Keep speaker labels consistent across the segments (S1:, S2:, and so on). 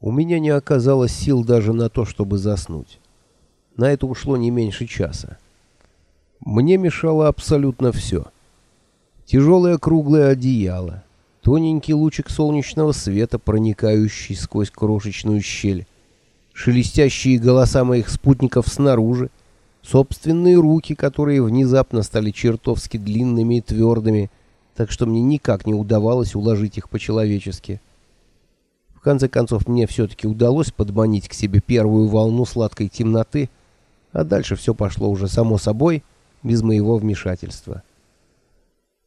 S1: У меня не оказалось сил даже на то, чтобы заснуть. На это ушло не меньше часа. Мне мешало абсолютно все. Тяжелое круглое одеяло, тоненький лучик солнечного света, проникающий сквозь крошечную щель, шелестящие голоса моих спутников снаружи, собственные руки, которые внезапно стали чертовски длинными и твердыми, так что мне никак не удавалось уложить их по-человечески. В конце концов, мне все-таки удалось подманить к себе первую волну сладкой темноты, а дальше все пошло уже само собой, без моего вмешательства.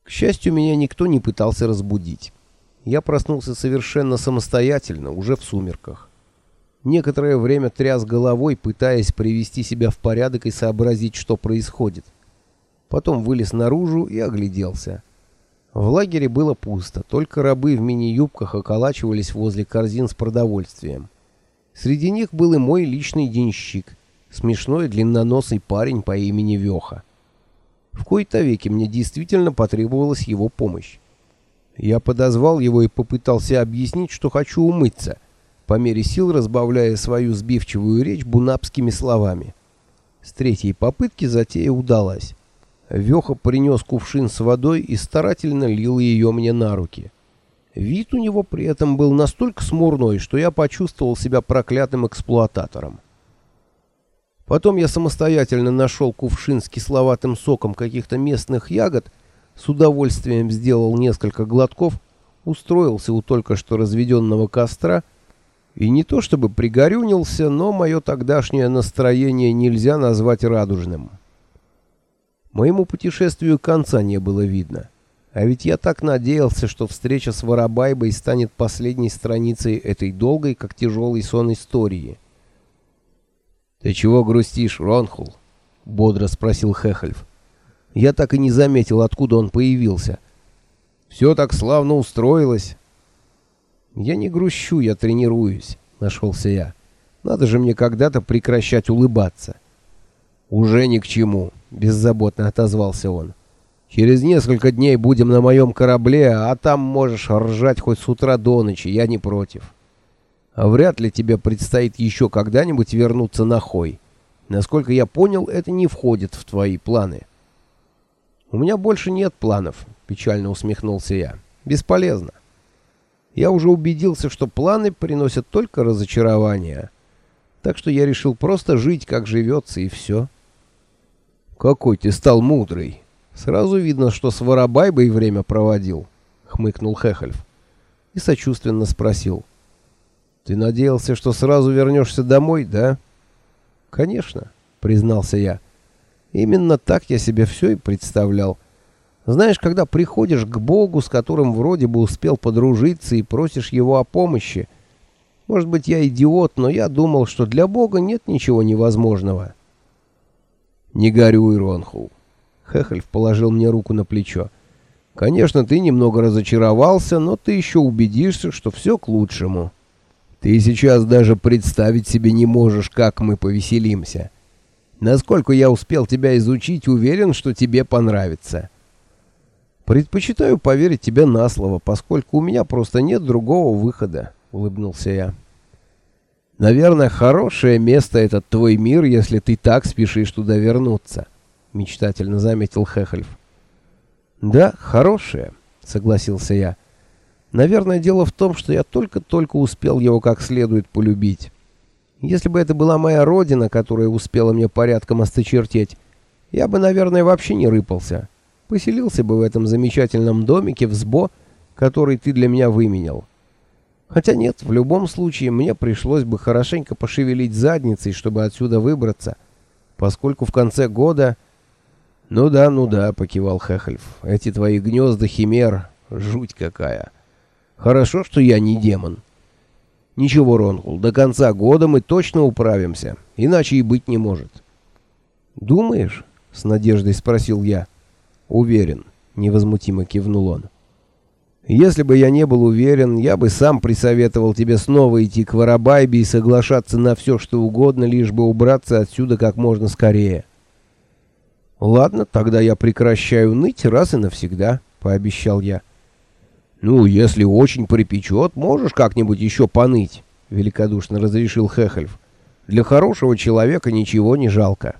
S1: К счастью, меня никто не пытался разбудить. Я проснулся совершенно самостоятельно, уже в сумерках. Некоторое время тряс головой, пытаясь привести себя в порядок и сообразить, что происходит. Потом вылез наружу и огляделся. В лагере было пусто, только рабы в мини-юбках околачивались возле корзин с продовольствием. Среди них был и мой личный денщик, смешной длинноносый парень по имени Веха. В кои-то веки мне действительно потребовалась его помощь. Я подозвал его и попытался объяснить, что хочу умыться, по мере сил разбавляя свою сбивчивую речь бунапскими словами. С третьей попытки затея удалась. Веха принес кувшин с водой и старательно лил ее мне на руки. Вид у него при этом был настолько смурной, что я почувствовал себя проклятым эксплуататором. Потом я самостоятельно нашел кувшин с кисловатым соком каких-то местных ягод, с удовольствием сделал несколько глотков, устроился у только что разведенного костра и не то чтобы пригорюнился, но мое тогдашнее настроение нельзя назвать радужным. Моему путешествию конца не было видно. А ведь я так надеялся, что встреча с Воробайбой станет последней страницей этой долгой, как тяжелый сон истории. «Ты чего грустишь, Ронхул?» — бодро спросил Хехельф. Я так и не заметил, откуда он появился. «Все так славно устроилось». «Я не грущу, я тренируюсь», — нашелся я. «Надо же мне когда-то прекращать улыбаться». «Уже ни к чему», — беззаботно отозвался он. «Через несколько дней будем на моем корабле, а там можешь ржать хоть с утра до ночи, я не против. А вряд ли тебе предстоит еще когда-нибудь вернуться на Хой. Насколько я понял, это не входит в твои планы». «У меня больше нет планов», — печально усмехнулся я. «Бесполезно. Я уже убедился, что планы приносят только разочарование. Так что я решил просто жить, как живется, и все». «Какой ты стал мудрый! Сразу видно, что с Воробайбой время проводил», — хмыкнул Хехельф. И сочувственно спросил. «Ты надеялся, что сразу вернешься домой, да?» «Конечно», — признался я. «Именно так я себе все и представлял. Знаешь, когда приходишь к Богу, с которым вроде бы успел подружиться, и просишь его о помощи, может быть, я идиот, но я думал, что для Бога нет ничего невозможного». «Не горюй, Ронхул». Хехельф положил мне руку на плечо. «Конечно, ты немного разочаровался, но ты еще убедишься, что все к лучшему. Ты сейчас даже представить себе не можешь, как мы повеселимся. Насколько я успел тебя изучить, уверен, что тебе понравится». «Предпочитаю поверить тебе на слово, поскольку у меня просто нет другого выхода», — улыбнулся я. Наверное, хорошее место этот твой мир, если ты так спешишь туда вернуться, мечтательно заметил Хехельф. Да, хорошее, согласился я. Наверное, дело в том, что я только-только успел его как следует полюбить. Если бы это была моя родина, которая успела мне порядком осточертеть, я бы, наверное, вообще не рыпался. Поселился бы в этом замечательном домике в Сбо, который ты для меня выменял. Хотя нет, в любом случае мне пришлось бы хорошенько пошевелить задницей, чтобы отсюда выбраться, поскольку в конце года... Ну да, ну да, покивал Хехельф. Эти твои гнезда химер, жуть какая. Хорошо, что я не демон. Ничего, Ронхул, до конца года мы точно управимся, иначе и быть не может. Думаешь? С надеждой спросил я. Уверен, невозмутимо кивнул он. Если бы я не был уверен, я бы сам присоветовал тебе снова идти к Воробайбе и соглашаться на все, что угодно, лишь бы убраться отсюда как можно скорее. Ладно, тогда я прекращаю ныть раз и навсегда, пообещал я. Ну, если очень припечет, можешь как-нибудь еще поныть, великодушно разрешил Хехельф. «Для хорошего человека ничего не жалко».